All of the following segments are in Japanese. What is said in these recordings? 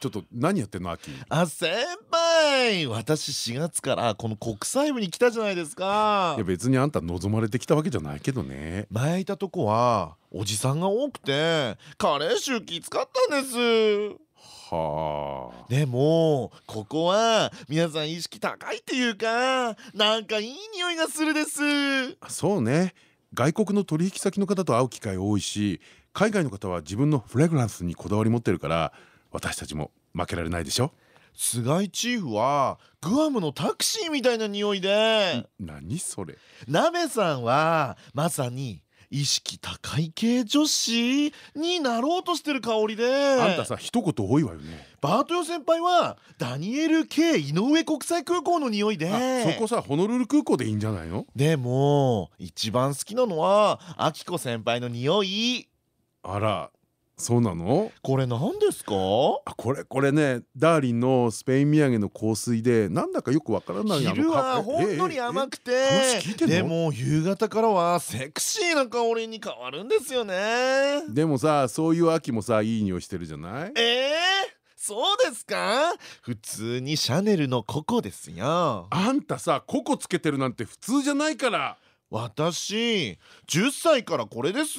ちょっと何やってんの秋あ先輩私4月からこの国際部に来たじゃないですか。いや別にあんた望まれてきたわけじゃないけどね。前いたとこはおじさんが多くてカレー臭きつかったんです。はあ。でもここは皆さん意識高いっていうかなんかいい匂いがするです。そうね。外国の取引先の方と会う機会多いし海外の方は自分のフレグランスにこだわり持ってるから私たちも負けられないでしょ？菅井チーフはグアムのタクシーみたいな匂いで。何それ？なべさんはまさに意識高い系女子になろうとしてる香りで。あんたさ一言多いわよね。バートヨ先輩はダニエル K 井上国際空港の匂いで。そこさホノルル空港でいいんじゃないの？でも一番好きなのはアキコ先輩の匂い。あらそうなの？これ何ですか？あこれこれねダーリンのスペイン土産の香水でなんだかよくわからない昼はほんのり甘くてでも夕方からはセクシーな香りに変わるんですよね。でもさそういう秋もさいい匂いしてるじゃない？えー？そうですか？普通にシャネルのココですよ。あんたさココつけてるなんて普通じゃないから。私10歳からこれです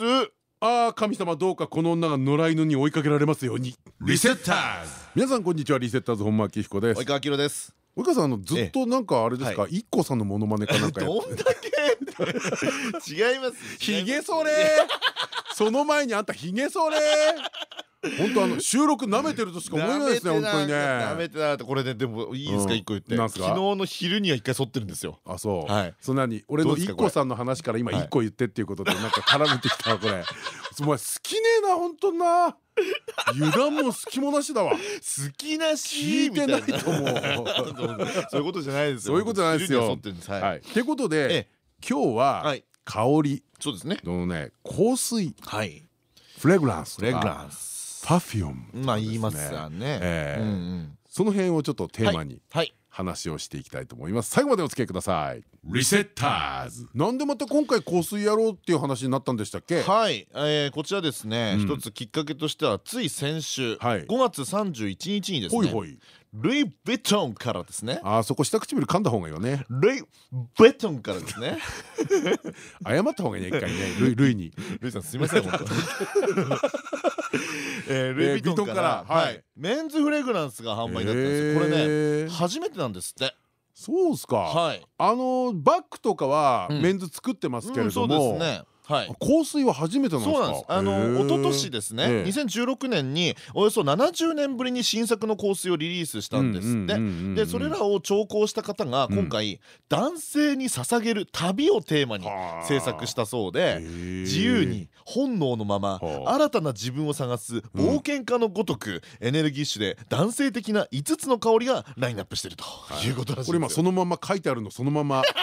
ああ神様どうかこの女が野良犬に追いかけられますように。リセッターズ。皆さんこんにちはリセッターズ本間明彦です。及川明です。及川さんあのずっとなんかあれですか？一個さんのモノマネかなんか どんだけ 違いますひげそれ。その前にあんたひげそれ本当あの収録舐めてるとしか思えないですね本当にね。舐めてなこれねでもいいですか一個言って。昨日の昼には一回剃ってるんですよ。あそう。そんなに俺の一個さんの話から今一個言ってっていうことでなんか絡めてきたわこれ。お前好きねえな本当な。油断も隙もなしだわ。好きなし聞いてないと思う。そういうことじゃないですよ。そういうことじゃないですよ。はい。ってことで今日は香り。そうですね。のね香水。はい。フレグランスフレグランスパフュームまあ言いますよね。その辺をちょっとテーマに話をしていきたいと思います。最後までお付き合いください。リセッターズなんでまた今回香水やろうっていう話になったんでしたっけ？はい。こちらですね。一つきっかけとしてはつい先週5月31日にですねルイ・ヴィトンからですね。あそこ下唇噛んだ方がいいよね。ルイ・ヴィトンからですね。謝った方がいいね一回ね。ルイに。ルイさんすみません えルイ・ヴィトンからメンズフレグランスが販売になったんですよ。これね初めてなんですって。そうですか。はい。あのバッグとかはメンズ作ってますけれども。そうですね。はい、香水は初めてなんですか？そうなんです。あの一昨年ですね、2016年におよそ70年ぶりに新作の香水をリリースしたんですって。で、それらを調香した方が今回男性に捧げる旅をテーマに制作したそうで、自由に本能のまま新たな自分を探す冒険家のごとくエネルギッシュで男性的な5つの香りがラインナップしているということらしいです。これ今そのまま書いてあるのそのまま。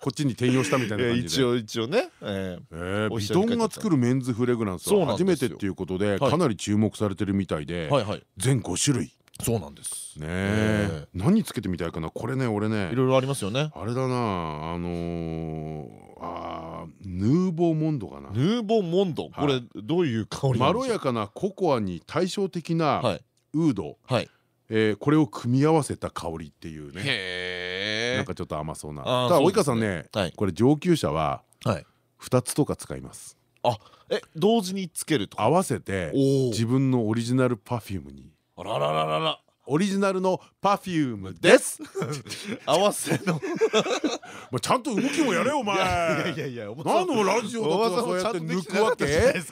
こっちに転用したみたいな感じで。一応一応ね。ビトンが作るメンズフレグランスは初めてっていうことでかなり注目されてるみたいで全5種類。そうなんです。ね何つけてみたいかな。これね俺ね。いろいろありますよね。あれだなあのあヌーボーモンドかな。ヌーボーモンド？これどういう香りまろやかなココアに対照的なウードえこれを組み合わせた香りっていうね。なんかちょっと甘そうな。ただ及川さんねこれ上級者は2つとか使います。あえ同時につけると合わせて自分のオリジナル perfume に。あらららららオリジナルの perfume でです。合わせの。まあちゃんと動きもやれよお前。いやいやいや 何のラジオだとそうやって抜くわけ？え？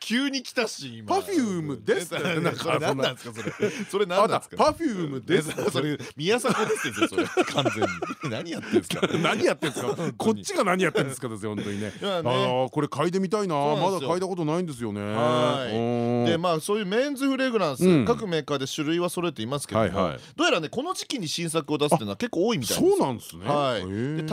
急に来たし今。 perfume ですって。なんかそれ何なんですかそれ。それあ何なんですか？ perfume ですそれ宮迫ですよそれ。完全に。何やってんですか？何やってんですか？こっちが何やってんですかですよ本当にね。あね。ーこれ嗅いでみたいな。まだ嗅いだことないんですよね。でまあそういうメンズフレグランス、うん。各メーカーで種類は揃えていますけども、どうやらねこの時期に新作を出すっていうのは結構多いみたいなんです。よそうなんです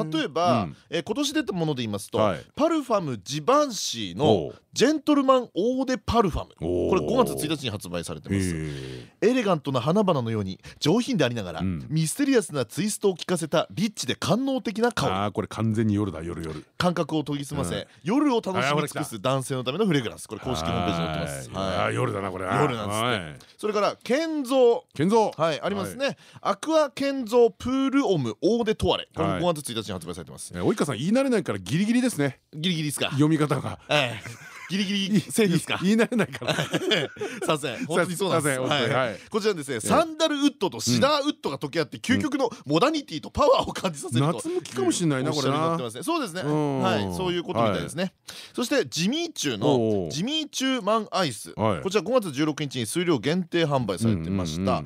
ね。例えば、今年出たもので言いますと、はい。パルファムジバンシーのジェントルマンオーデパルファム。これ5月1日に発売されてます。へエレガントな花々のように上品でありながら、うん。ミステリアスなツイストを効かせたリッチで官能的なー香りあーこれ完全に夜だ夜夜。感覚を研ぎ澄ませ、うん。夜を楽しみ尽くす男性のためのフレグランス。これ公式ホームページに載ってます、はい。夜だなこれ。夜なんですって。はい。それから建造。健三はいありますね、アクア建造プールオムオーデトワレ。これもはい5月1日に発売されてます、え及川さん言い慣れないからギリギリですね。ギリギリですか。読み方が。ええギリギリセーフですか？言い慣れないから。さすがに。本当にそうなんです。こちらですねサンダルウッドとシダーウッドが溶け合って究極のモダニティとパワーを感じさせると夏向きかもしれないなこれな。そうですね。うん。はい。そういうことみたいですね。そしてジミーチューのジミーチューマンアイス。はい。こちら5月16日に数量限定販売されてました。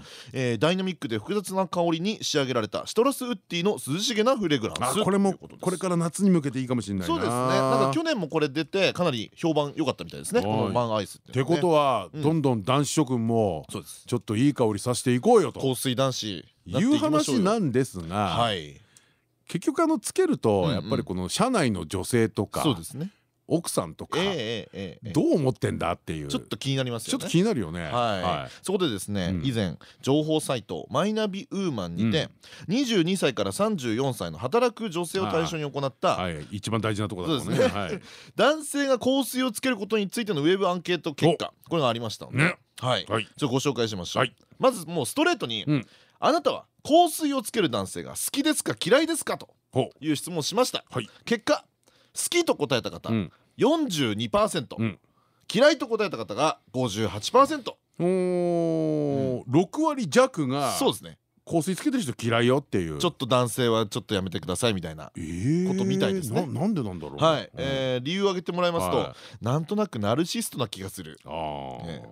ダイナミックで複雑な香りに仕上げられたシトラスウッディの涼しげなフレグランス。あこれもこれから夏に向けていいかもしれないな。そうですね。なんか去年もこれ出てかなり評判良かったみたいですね。このマンアイスってことはうんどんどん男子諸君もちょっといい香りさせていこうよと。香水男子いう話なんですがはい。結局あのつけるとやっぱりこの社内の女性とかそうですね奥さんとかどう思ってんだっていう。ちょっと気になりますよね。ちょっと気になるよね。はい、そこでですね、うん。以前情報サイトマイナビウーマンにて、22歳から34歳の働く女性を対象に行った、はい。一番大事なところですはい。男性が香水をつけることについてのウェブアンケート結果これがありましたので、ね。はい、はい。ちょっとご紹介しましょう、はい。まずもうストレートに、うん。あなたは香水をつける男性が好きですか嫌いですかとほいう質問をしました、はい。結果好きと答えた方、うん。42%、うん。嫌いと答えた方が58%おー。6割弱がそうですね香水つけてる人嫌いよっていう。ちょっと男性はちょっとやめてくださいみたいなえーことみたいですね。ななんでなんだろう。はい、うん。えー理由を挙げてもらいますと、はなんとなくナルシストな気がする、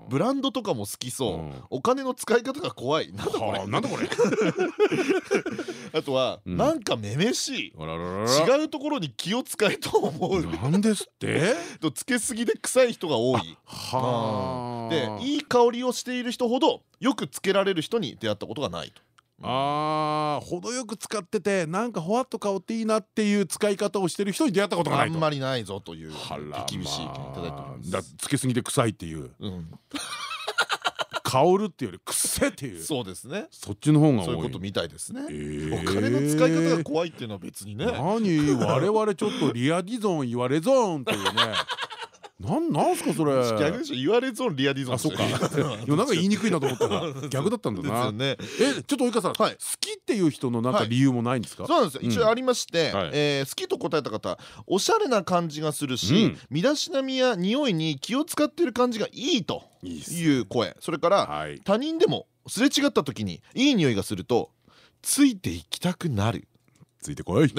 ブランドとかも好きそう、うん。お金の使い方が怖い。なんだこれ。はあなんだこれ。あとは、うん。なんかめめしい。違うところに気を使えと思う。なんですって？とつけすぎで臭い人が多い。はあ。でいい香りをしている人ほどよくつけられる人に出会ったことがないとあー程よく使っててなんかほわっと香っていいなっていう使い方をしてる人に出会ったことがないと。あんまりないぞという厳しい意見いただいております。だつけすぎて臭いっていう。うん、香るっていうよりくせっていう。そうですね。そっちの方が多い。そういうことみたいですね、えー。お金の使い方が怖いっていうのは別にね。何？我々ちょっとリアディゾン言われゾーンっていうねなんなんすかそれ。逆でしょ言われゾンリアディゾンあそっか。いやなんか言いにくいなと思ったら逆だったんだな。えちょっと及川さん好はい。きっていう人のなんか理由もないんですか？そうなんです一応ありまして、好きと答えた方おしゃれな感じがするし、うん。身だしなみや匂いに気を使っている感じがいいという声。それから、はい。他人でもすれ違った時にいい匂いがするとついていきたくなる。ついてこい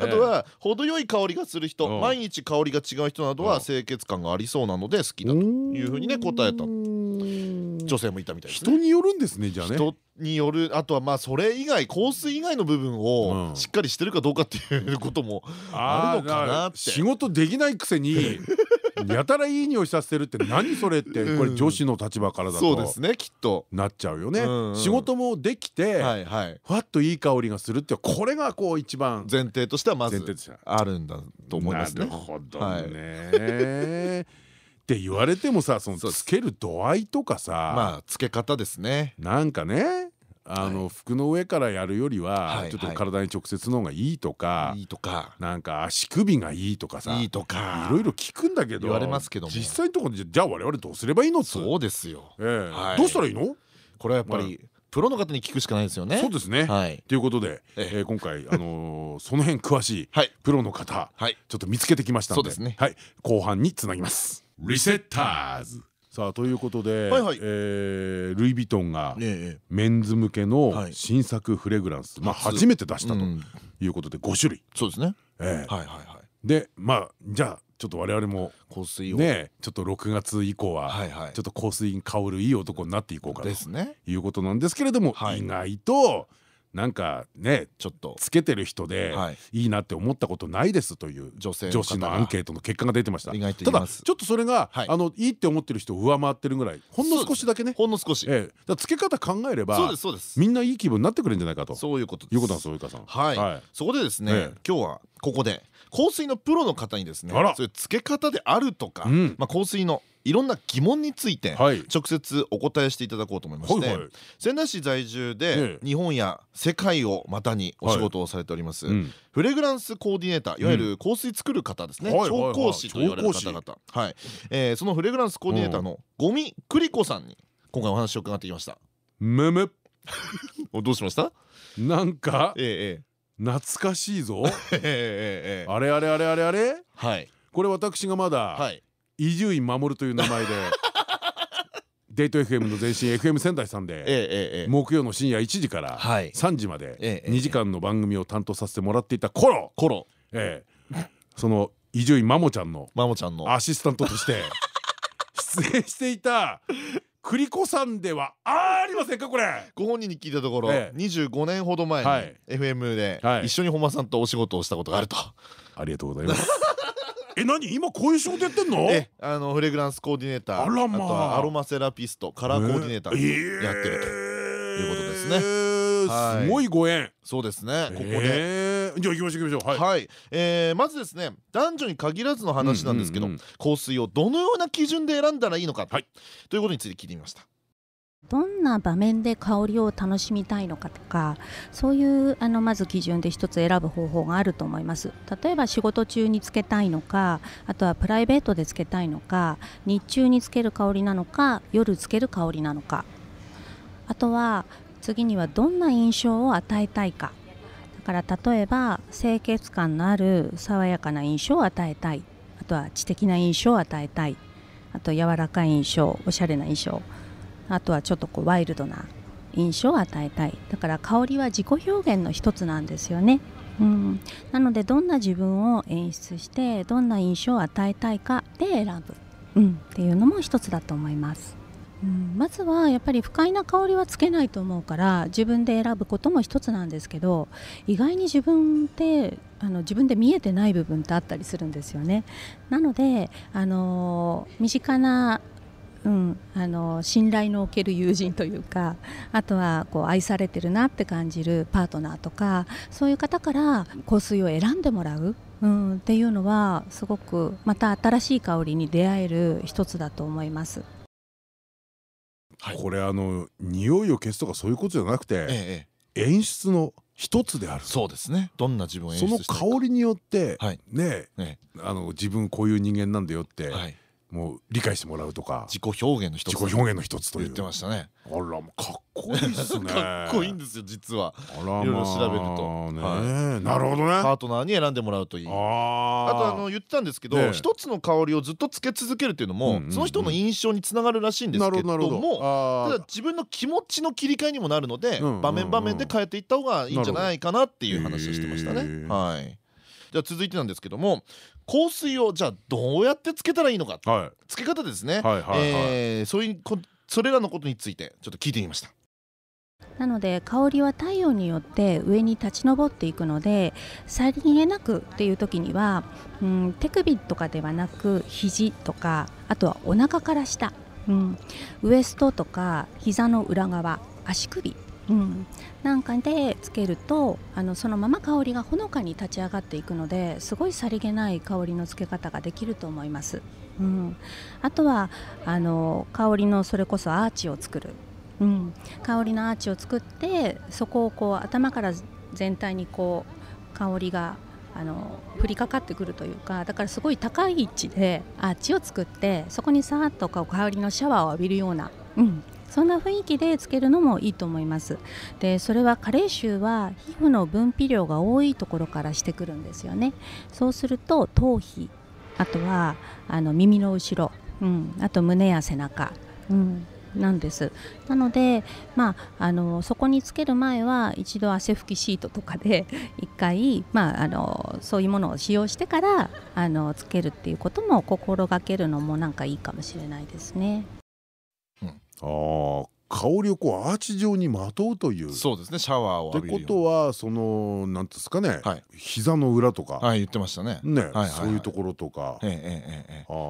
あとは程よい香りがする人うん。毎日香りが違う人などうん。は清潔感がありそうなので好きだというふうにね答えた。女性もいたみたいですね。人によるんですねじゃあね。人によるあとはまあそれ以外香水以外の部分うん。をしっかりしてるかどうかっていうこともあるのかなって。ー仕事できないくせに やたらいい匂いさせてるって何それってこれ女子の立場からだとそうですねきっと。なっちゃうよね仕事もできてはいはいふわっといい香りがするってこれがこう一番前提としてはまずあるんだと思いますねなる。ほどはいね。って言われてもさそのつける度合いとかさまあ付け方ですね。なんかねあの服の上からやるよりははいちょっと体に直接の方がいいとかいいとか。なんか足首がいいとかさいいとか。いろいろ聞くんだけど言われますけども。実際のところでじゃあ我々どうすればいいのっつそうですよ。ええ。はい。どうしたらいいの？これはやっぱりプロの方に聞くしかないですよね。そうですね。はい。ということでええ。えー今回あのーその辺詳しいプロの方はい。ちょっと見つけてきましたので。そうですね。はい。後半につなぎます。リセッターズさあということで、はいはい。えールイ・ヴィトンがええメンズ向けのはい。新作フレグランス、まあ初。初めて出したとうん。いうことで5種類、そうですね。ええ。はいはいはい。でまあじゃあちょっと我々も香水を。ねちょっと6月以降ははいはい。ちょっと香水に香るいい男になっていこうかとですね。いうことなんですけれども、はい。意外となんかねちょっとつけてる人ではい。いいなって思ったことないですという女性の女子のアンケートの結果が出てました。意外とただちょっとそれが、はい。あのいいって思ってる人を上回ってるぐらいほんの少しだけね。ほんの少し。ええ、だつけ方考えればみんないい気分になってくれるんじゃないかと。そういうことです。いうことなんですよ及川さん。はい、はい。そこでですね、ええ。今日はここで香水のプロの方にですねそういう付け方であるとか、うん。まあ、香水のいろんな疑問についてはい。直接お答えしていただこうと思いまして、はいはい。仙台市在住でええ。日本や世界を股にお仕事をされております、うん。フレグランスコーディネーターいわゆる香水作る方ですね、はいはいはい。調香師と言われる方々。はい、えーそのフレグランスコーディネーターのゴミクリコさんに今回お話を伺ってきました。むむ おどうしました？なんかええええ えええええあれあれあれあれあれ？はい。これ私がまだはい。伊集院守という名前で デート FM の前身 FM 仙台さんで木曜の深夜1時からはい。3時までええ2時間の番組を担当させてもらっていた頃ええその伊集院マモちゃんのマモちゃんの。アシスタントとして 出演していた栗子さんではありませんかこれ。ご本人に聞いたところ、ええ。25年ほど前にはい。FM ではい。一緒に本間さんとお仕事をしたことがあると、ありがとうございます。え何？今こういう仕事やってんの？えあのフレグランスコーディネーターあらまあ。とはアロマセラピストカラーコーディネーターやってるということですね。ねはいすごいご縁。そうですね。ここで。えーじゃあ行きましょう行きましょう。はい、えーまずですね男女に限らずの話なんですけど、香水をどのような基準で選んだらいいのか、はい。ということについて聞いてみました。どんな場面で香りを楽しみたいのかとかそういうあのまず基準で一つ選ぶ方法があると思います。例えば仕事中につけたいのかあとはプライベートでつけたいのか日中につける香りなのか夜つける香りなのか。あとは次にはどんな印象を与えたいかだから例えば清潔感のある爽やかな印象を与えたい。あとは知的な印象を与えたい。あと柔らかい印象おしゃれな印象。あとはちょっとこうワイルドな印象を与えたい。だから香りは自己表現の一つなんですよね、うん、なのでどんな自分を演出してどんな印象を与えたいかで選ぶ、うん、っていうのも一つだと思います、うん、まずはやっぱり不快な香りはつけないと思うから自分で選ぶことも一つなんですけど意外に自分ってあの自分で見えてない部分ってあったりするんですよねなのであの身近なうん、あの信頼のおける友人というかあとはこう愛されてるなって感じるパートナーとかそういう方から香水を選んでもらう、うん、っていうのはすごくまた新しい香りに出会える一つだと思います。はい。これあの匂いを消すとかそういうことじゃなくて演出の一つであるそうですね。どんな自分その香りによってはい。ねえ。あの自分こういう人間なんだよってはい、もう理解してもらうとか。自己表現の一つ。自己表現の一つと言ってましたね。あらもうかっこいいっすね。かっこいいんですよ実は。あらまあいろいろ調べると。ね。はなるほどね。パートナーに選んでもらうといい。ああとあの言ってたんですけど一つの香りをずっとつけ続けるっていうのもその人の印象につながるらしいんですけどもただ自分の気持ちの切り替えにもなるので場面場面で変えていった方がいいんじゃないかなっていう話をしてましたへね。ー。はいじゃあ続いてなんですけども香水をじゃあどうやってつけたらいいのか。はい。つけ方ですね。はいはいはい。えーそういうこそれらのことについてちょっと聞いてみました。なので香りは太陽によって上に立ち上っていくのでさりげなくっていう時には、うん、手首とかではなく肘とかあとはお腹から下、うん、ウエストとか膝の裏側足首、うん、なんかでつけるとあのそのまま香りがほのかに立ち上がっていくのですごいさりげない香りのつけ方ができると思います。うん、あとはあの香りのそれこそアーチを作る。うん、香りのアーチを作ってそこをこう頭から全体にこう香りがあの降りかかってくるというかだからすごい高い位置でアーチを作ってそこにさーっとこう香りのシャワーを浴びるような、うん、そんな雰囲気でつけるのもいいと思います。でそれは加齢臭は皮膚の分泌量が多いところからしてくるんですよね。そうすると頭皮あとはあの耳の後ろ、うん、あと胸や背中、うん、なんです。なので、まあ、あのそこにつける前は一度汗拭きシートとかで 一回、まあ、あのそういうものを使用してからあのつけるっていうことも心がけるのもなんかいいかもしれないですね。うん、あ香りをこうアーチ状にまとうという。そうですね。シャワーをってことはそのなんですかね、はい、膝の裏とか。はい言ってましたね。ね。そういうところとか。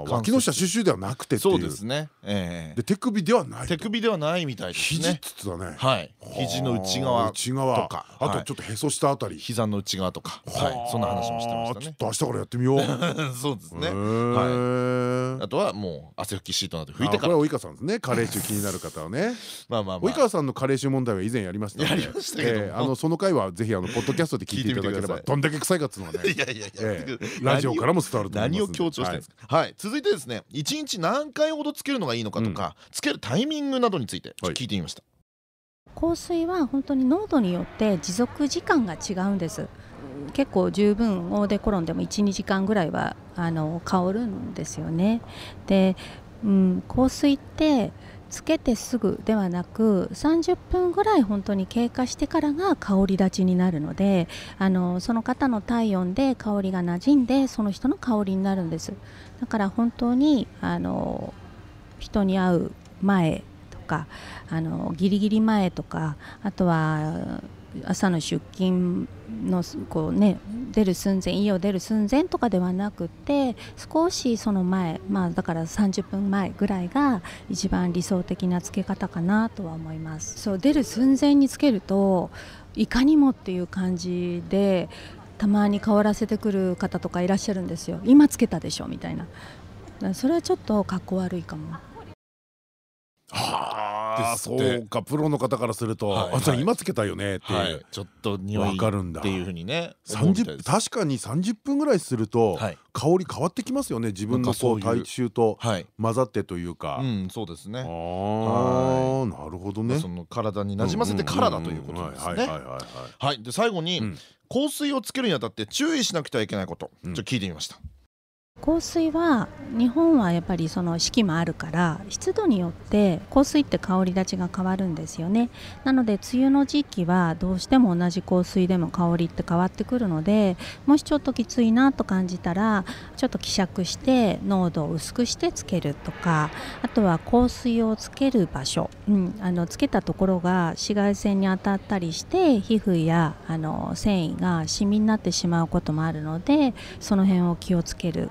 脇の下シュシュではなくてそうですね。で手首ではない手首ではないみたいですね。肘だね。はい。肘の内側内側。とかあとちょっとへそ下あたり。膝の内側とか。はい。そんな話もしてましたね。ちょっと明日からやってみよう。そうですね。はい。あとはもう汗拭きシートなど拭いてから。これは及川さんですね。加齢臭気になる方はねまあまあ及川さんの加齢臭問題は以前やりましたやりましたけどあのその回はぜひあのポッドキャストで聞いていただければどんだけ臭いかっつうのはねいやいやいや。ラジオからも伝わると何を強調してるんですか？はい。続いてですね一日何回ほどつけるのがいいのかとかつけるタイミングなどについて聞いてみました。香水は本当に濃度によって持続時間が違うんです。結構十分オーデコロンでも12時間ぐらいはあの香るんですよね。で、うん、香水ってつけてすぐではなく30分ぐらい本当に経過してからが香り立ちになるのであのその方の体温で香りが馴染んでその人の香りになるんです。だから本当にあの人に会う前とかあのギリギリ前とかあとは朝の出勤のこう、ね、出る寸前家を出る寸前とかではなくて少しその前、まあ、だから30分前ぐらいが一番理想的なつけ方かなとは思います。そう出る寸前につけるといかにもっていう感じでたまに変わらせてくる方とかいらっしゃるんですよ。今つけたでしょみたいな。それはちょっとかっこ悪いかも。あそうかプロの方からすると「あそれ今つけたよね」ってちょっと匂いっていうふうにね確かに30分ぐらいすると香り変わってきますよね自分のこう体臭と混ざってというか。そうですね。ああなるほどね。その体になじませてからだということですね。はいで最後に香水をつけるにあたって注意しなくてはいけないこと。ちょっと聞いてみました香水は日本はやっぱりその四季もあるから湿度によって香水って香り立ちが変わるんですよね。なので梅雨の時期はどうしても同じ香水でも香りって変わってくるのでもしちょっときついなと感じたらちょっと希釈して濃度を薄くしてつけるとかあとは香水をつける場所、うん、あのつけたところが紫外線に当たったりして皮膚やあの繊維がシミになってしまうこともあるのでその辺を気をつける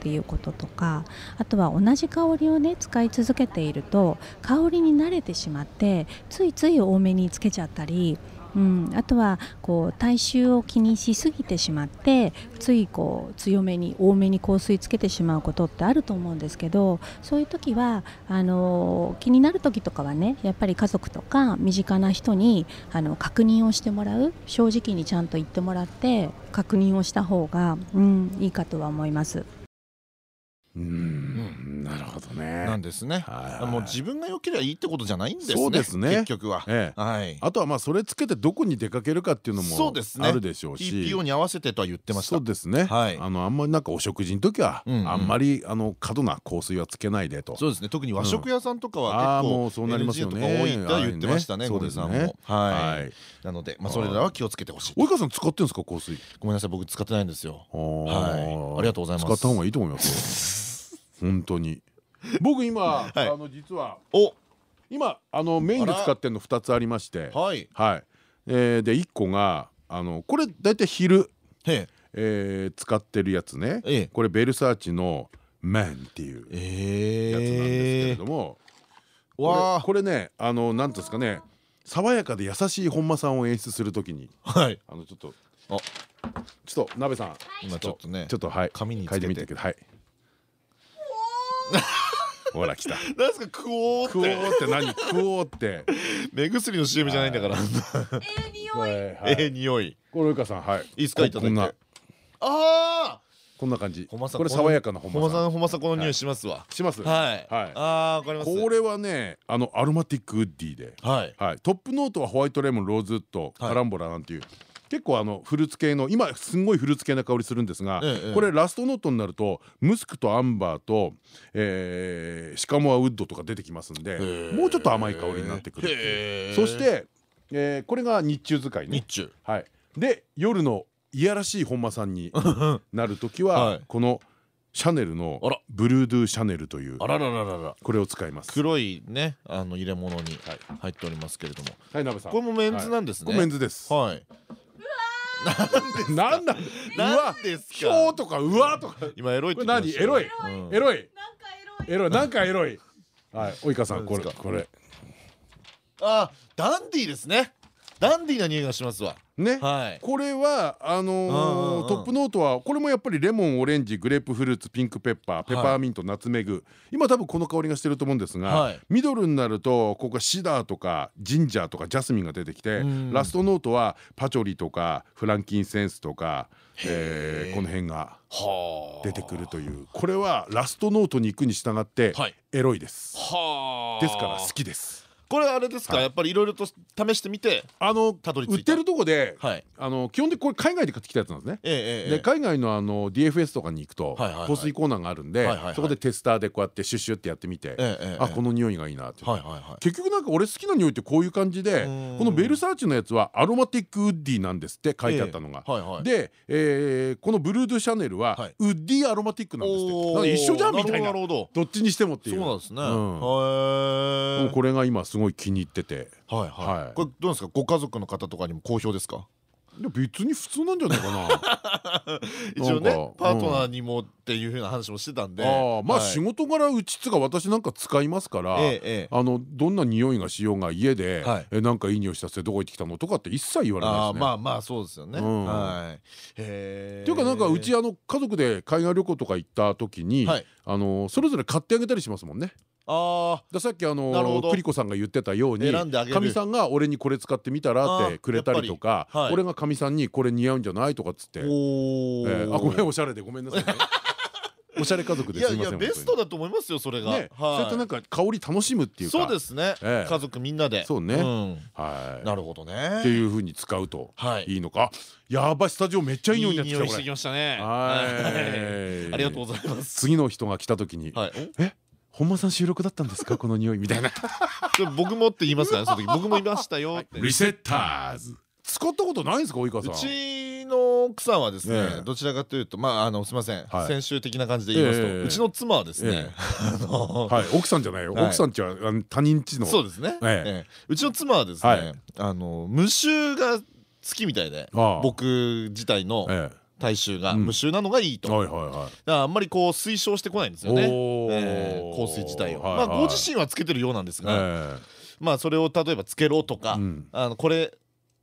っていうこととかあとは同じ香りをね使い続けていると香りに慣れてしまってついつい多めにつけちゃったりうん、あとはこう体臭を気にしすぎてしまってついこう強めに多めに香水つけてしまうことってあると思うんですけどそういう時はあの気になる時とかはねやっぱり家族とか身近な人にあの確認をしてもらう正直にちゃんと言ってもらって確認をした方が、うん、いいかとは思います。うん。なるほどね。なんですね。もう自分が良ければいいってことじゃないんですね。そうですね。結局は。はい。あとはまあそれつけてどこに出かけるかっていうのもあるでしょうし。TPO に合わせてとは言ってました。そうですね。はい。あのあんまりなんかお食事の時はあんまりあの過度な香水はつけないでと。そうですね。特に和食屋さんとかは結構そうなりますよね。多いって言ってましたね。そうですね。はい。なのでまあそれらは気をつけてほしい。及川さん使ってんですか香水？ごめんなさい僕使ってないんですよ。はい。ありがとうございます。使った方がいいと思います。本当に。僕今、はい、あの実はお。今あのメインで使ってるの2つありまして。はい、はい。えー、で1個があのこれ大体昼ええ。ー、使ってるやつね、ええ、これベルサーチの「マン」っていう。やつなんですけれども、えー、これねあのなんですかね。爽やかで優しい本間さんを演出するときに、はい、あのちょっと。ちょっと鍋さん。今ちょっとね。ちょっとはい。紙に書いてみてください ほら来た。なんですかクオーって。クオーって何？クオーって。目薬の CM じゃないんだから。ええ匂い。ええ匂い。これかさんはい。いいですかいただいて。ああ。こんな感じ。これ爽やかなほまさん。ほまさこの匂いしますわ。します？はい。はい。ああわかります。これはねあのアロマティックウッディで。はい。はい。トップノートはホワイトレモンローズウッドカランボラなんていう。結構あのフルーツ系の今すんごいフルーツ系な香りするんですが、ええこれラストノートになるとムスクとアンバーと、えーシカモアウッドとか出てきますんでー。もうちょっと甘い香りになってくるそして、えーこれが日中使いね。日中。はい、で夜のいやらしい本間さんに なる時は、はい。このシャネルのブルードゥシャネルというあららららら。これを使います。黒いねあの入れ物に入っておりますけれども。はい、鍋さん。これもメンズなんですね。これメンズです。はいなんなん。うわ何ですか？ひょうとかうわとか。今エロいっこて言ってまれ何？エロい？エロい。エロい？なんかエロい。はい、及川さんこれこれ。あダンディーですねダンディーな匂いがしますわ。ね。はい。これはあのトップノートはこれもやっぱりレモンオレンジグレープフルーツピンクペッパーペパーミントナツメグ。今多分この香りがしてると思うんですが、はい。ミドルになるとここがシダーとかジンジャーとかジャスミンが出てきてうん。ラストノートはパチョリとかフランキンセンスとか、えーこの辺がはあ。出てくるという。これはラストノートに行くに従ってはい。エロいです。はあ。ですから好きです。これあれですか、はい。やっぱりいろいろと試してみてあの売ってるとこで、はい。あの基本的にこれ海外で買ってきたやつなんですね。で海外のあの DFS とかに行くと香水コーナーがあるんでそこでテスターでこうやってシュッシュってやってみてあこの匂いがいいなって。結局なんか俺好きな匂いってこういう感じでうん。このベルサーチのやつはアロマティックウッディなんですって書いてあったのが。でえーこのブルードゥシャネルははい。ウッディアロマティックなんですって。一緒じゃんみたいな。どっちにしてもっていう。どそうなんですね、これが今すごい気に入ってて。はいはい、はい。これどうですか？ご家族の方とかにも好評ですか？いや別に普通なんじゃないかな。一応ねなんかパートナーにもっていうふうな話もしてたんで、ああまあはい仕事柄うちつか私なんか使いますからええええ。あのどんな匂いがしようが家ではい。えなんかいい匂いしたってどこ行ってきたのとかって一切言われないですね。ああまあまあそうですよね、うん。はい。っていうかなんかうちあの家族で海外旅行とか行った時にはい。あのそれぞれ買ってあげたりしますもんね。あださっきあの栗子さんが言ってたようにかみさんが俺にこれ使ってみたらってくれたりとか俺がかみさんにこれ似合うんじゃないとかっつって。あごめんおしゃれでごめんなさいね。おしゃれ家族ですいやベストだと思いますよそれが、ねそうやってなんか香り楽しむっていうか。そうですね、ええ。家族みんなで。そうね。ん。はい。なるほどね。っていう風に使うとはい。いいのか。やばいスタジオめっちゃいい匂いになってきましたね。はい。ありがとうございます。次の人が来た時にはい。え？本間さん収録だったんですか？この匂いみたいな。僕もって言いますからねその時。僕もいましたよ。って。リセッターズ。使ったことないんですか及川さうんちの奥さんはですね、ええ。どちらかというとまああのすみません、はい。先週的な感じで言いますと、ええ。うちの妻はですね、奥さんじゃないよ。はい。奥さんちはあの他人ちの。そうですね、ええ。ええ。うちの妻はですね、はい。あの無臭が好きみたいで僕自体のえ体臭がうん。無臭なのがいいと、えはいはいはい。だからあんまりこう推奨してこないんですよね、ええ香水自体を、はいまあご自身はつけてるようなんですが、えまあそれを例えばつけろとか、うん。あのこれ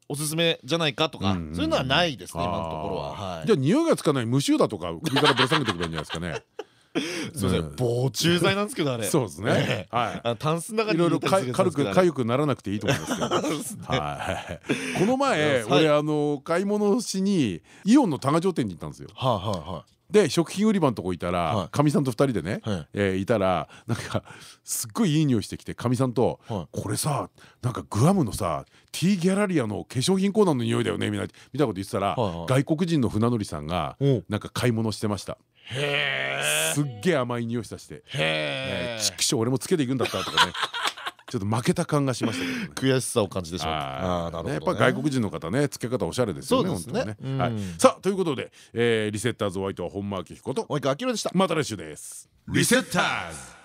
おすすめじゃないかとか、うんそういうのはないですねえ今のところは、はい、じゃあ匂いがつかない無臭だとか首からぶら下げてくれるんじゃないですかね すいません、うん。防虫剤なんですけどあれ。そうですね。ええ。はい。タンスの中にいろいろ軽く痒くならなくていいと思いますけど。はい。この前はい。俺あの買い物しにイオンの多賀城店に行ったんですよ。はいはで食品売り場のとこいたはい。らかみさんと二人でねいたらなんかすっごいいい匂いしてきてかみさんとはい「これさなんかグアムのさ T ギャラリアの化粧品コーナーの匂いだよね」みたいなこと言ってたらはいはい。外国人の船乗りさんがおなんか買い物してました。へすっげえ甘い匂いさして。えへえ「ちくしょう俺もつけていくんだった」とかね。ちょっと負けた感がしましたけどね。悔しさを感じてしまった。ああーなるほどね。やっぱり外国人の方ね付け方おしゃれですよねそうですね。本当にうん。はい。さあということでえーリセッターズお相手は本間明彦と及川明宏でした。また来週です。リセッターズ